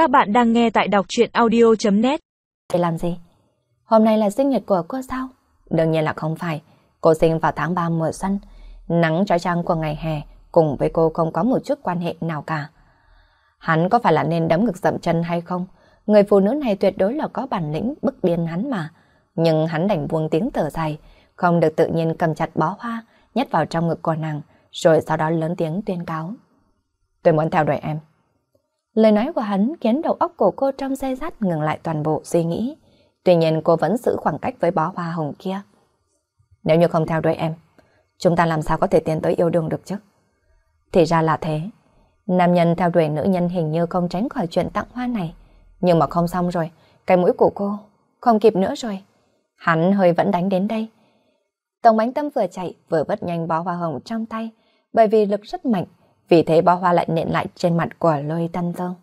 Các bạn đang nghe tại đọc chuyện audio.net Để làm gì? Hôm nay là sinh nhật của cô sao? Đương nhiên là không phải. Cô sinh vào tháng 3 mùa xuân. Nắng trói trang của ngày hè cùng với cô không có một chút quan hệ nào cả. Hắn có phải là nên đấm ngực dậm chân hay không? Người phụ nữ này tuyệt đối là có bản lĩnh bức điên hắn mà. Nhưng hắn đành buông tiếng thở dài, không được tự nhiên cầm chặt bó hoa, nhét vào trong ngực của nàng, rồi sau đó lớn tiếng tuyên cáo. Tôi muốn theo đuổi em. Lời nói của hắn khiến đầu óc của cô trong dây dắt ngừng lại toàn bộ suy nghĩ. Tuy nhiên cô vẫn giữ khoảng cách với bó hoa hồng kia. Nếu như không theo đuổi em, chúng ta làm sao có thể tiến tới yêu đương được chứ? Thì ra là thế. Nam nhân theo đuổi nữ nhân hình như không tránh khỏi chuyện tặng hoa này. Nhưng mà không xong rồi, cái mũi của cô không kịp nữa rồi. Hắn hơi vẫn đánh đến đây. Tổng bánh tâm vừa chạy vừa vất nhanh bó hoa hồng trong tay, bởi vì lực rất mạnh, vì thế bó hoa lại nện lại trên mặt của lôi tân dương.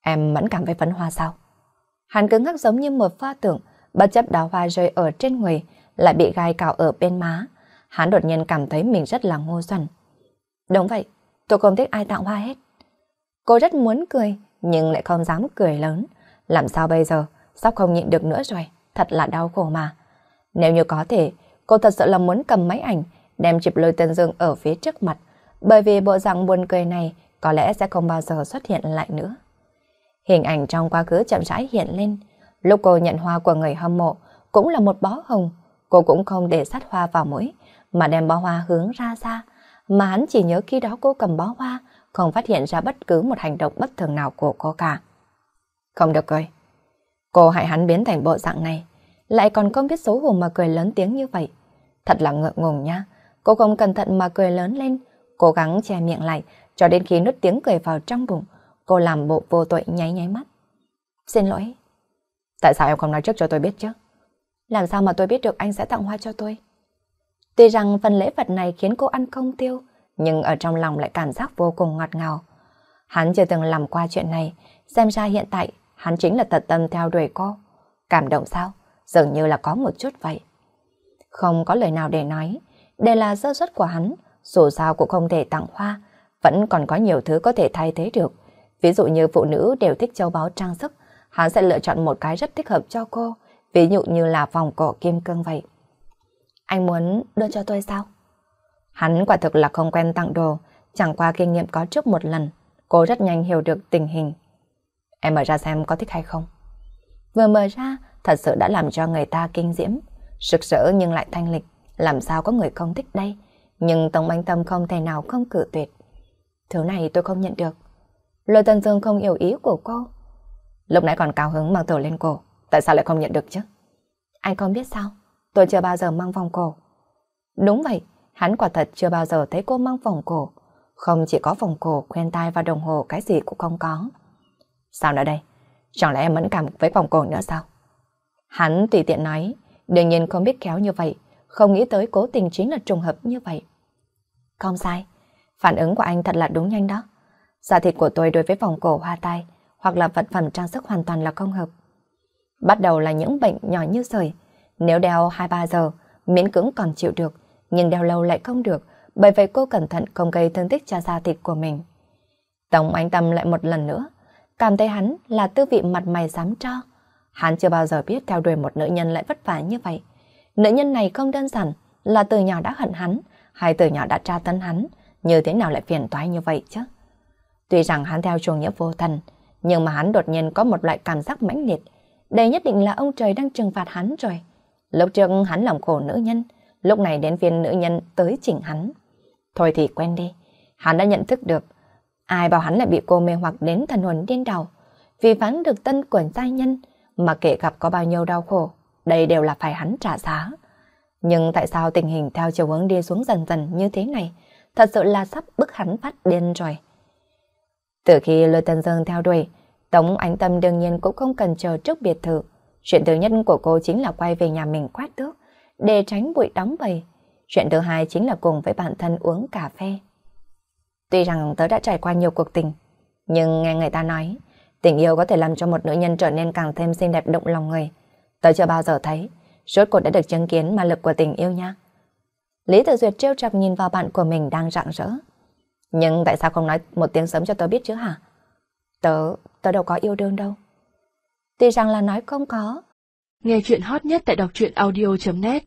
Em mẫn cảm với phấn hoa sao? Hắn cứng ngắc giống như một pha tưởng, bất chấp đào hoa rơi ở trên người, lại bị gai cào ở bên má. Hắn đột nhiên cảm thấy mình rất là ngu xuẩn. Đúng vậy, tôi không thích ai tặng hoa hết. Cô rất muốn cười, nhưng lại không dám cười lớn. Làm sao bây giờ, sắp không nhịn được nữa rồi, thật là đau khổ mà. Nếu như có thể, cô thật sự là muốn cầm máy ảnh, đem chụp lôi tân dương ở phía trước mặt, bởi vì bộ dạng buồn cười này có lẽ sẽ không bao giờ xuất hiện lại nữa. Hình ảnh trong quá khứ chậm rãi hiện lên, lúc cô nhận hoa của người hâm mộ cũng là một bó hồng, cô cũng không để sát hoa vào mũi, mà đem bó hoa hướng ra xa, mà hắn chỉ nhớ khi đó cô cầm bó hoa, không phát hiện ra bất cứ một hành động bất thường nào của cô cả. Không được cười. Cô hại hắn biến thành bộ dạng này, lại còn không biết xấu hổ mà cười lớn tiếng như vậy. Thật là ngượng ngùng nha, cô không cẩn thận mà cười lớn lên, cố gắng che miệng lại cho đến khi nuốt tiếng cười vào trong bụng, cô làm bộ vô tội nháy nháy mắt. Xin lỗi. Tại sao em không nói trước cho tôi biết chứ? Làm sao mà tôi biết được anh sẽ tặng hoa cho tôi? Tuy rằng phần lễ vật này khiến cô ăn không tiêu, nhưng ở trong lòng lại cảm giác vô cùng ngọt ngào. Hắn chưa từng làm qua chuyện này, xem ra hiện tại hắn chính là thật tâm theo đuổi cô. Cảm động sao? Dường như là có một chút vậy. Không có lời nào để nói, đây là sơ suất của hắn, dù sao cũng không thể tặng hoa, vẫn còn có nhiều thứ có thể thay thế được. Ví dụ như phụ nữ đều thích châu báu trang sức, hắn sẽ lựa chọn một cái rất thích hợp cho cô, ví dụ như là vòng cổ kim cương vậy. Anh muốn đưa cho tôi sao? Hắn quả thực là không quen tặng đồ, chẳng qua kinh nghiệm có trước một lần, cô rất nhanh hiểu được tình hình. Em mở ra xem có thích hay không? Vừa mở ra, thật sự đã làm cho người ta kinh diễm, sực sỡ nhưng lại thanh lịch, làm sao có người không thích đây? Nhưng Tống Anh Tâm không thể nào không cử tuyệt. Thứ này tôi không nhận được. Lôi Tân Dương không hiểu ý của cô. Lúc nãy còn cao hứng mang tổ lên cổ, tại sao lại không nhận được chứ? Anh không biết sao, tôi chưa bao giờ mang vòng cổ. Đúng vậy, hắn quả thật chưa bao giờ thấy cô mang vòng cổ. Không chỉ có vòng cổ, khuyên tai và đồng hồ cái gì cũng không có. Sao nữa đây? Chẳng lẽ em mẫn cảm với vòng cổ nữa sao? Hắn tùy tiện nói, đương nhiên không biết kéo như vậy, không nghĩ tới cố tình chính là trùng hợp như vậy. Không sai, phản ứng của anh thật là đúng nhanh đó. Da thịt của tôi đối với vòng cổ hoa tai hoặc là vật phẩm trang sức hoàn toàn là không hợp. Bắt đầu là những bệnh nhỏ như sởi, nếu đeo 2-3 giờ, miễn cưỡng còn chịu được, nhưng đeo lâu lại không được, bởi vậy cô cẩn thận không gây thương tích cho da thịt của mình. Tổng anh Tâm lại một lần nữa, cảm thấy hắn là tư vị mặt mày dám cho. Hắn chưa bao giờ biết theo đuổi một nữ nhân lại vất vả như vậy. Nữ nhân này không đơn giản là từ nhỏ đã hận hắn, hai từ nhỏ đã tra tấn hắn, như thế nào lại phiền toái như vậy chứ? Tuy rằng hắn theo chuồng nghĩa vô thần, nhưng mà hắn đột nhiên có một loại cảm giác mãnh liệt. Đây nhất định là ông trời đang trừng phạt hắn rồi. Lúc trước hắn làm khổ nữ nhân, lúc này đến phiên nữ nhân tới chỉnh hắn. Thôi thì quen đi, hắn đã nhận thức được. Ai bảo hắn lại bị cô mê hoặc đến thần hồn điên đầu. Vì phán được tân của giai nhân, mà kể gặp có bao nhiêu đau khổ, đây đều là phải hắn trả giá. Nhưng tại sao tình hình theo chiều hướng đi xuống dần dần như thế này, thật sự là sắp bức hắn phát điên rồi. Từ khi Lôi Tân Dương theo đuổi, Tống Ánh Tâm đương nhiên cũng không cần chờ trước biệt thự. Chuyện thứ nhất của cô chính là quay về nhà mình quát tước, để tránh bụi đóng bầy. Chuyện thứ hai chính là cùng với bản thân uống cà phê. Tuy rằng tớ đã trải qua nhiều cuộc tình, nhưng nghe người ta nói, tình yêu có thể làm cho một nữ nhân trở nên càng thêm xinh đẹp động lòng người. Tớ chưa bao giờ thấy, rốt cuộc đã được chứng kiến ma lực của tình yêu nha. Lý Tử Duyệt trêu chọc nhìn vào bạn của mình đang rạng rỡ. Nhưng tại sao không nói một tiếng sớm cho tớ biết chứ hả? Tớ, tớ đâu có yêu đương đâu. Tuy rằng là nói không có. Nghe chuyện hot nhất tại đọc truyện audio.net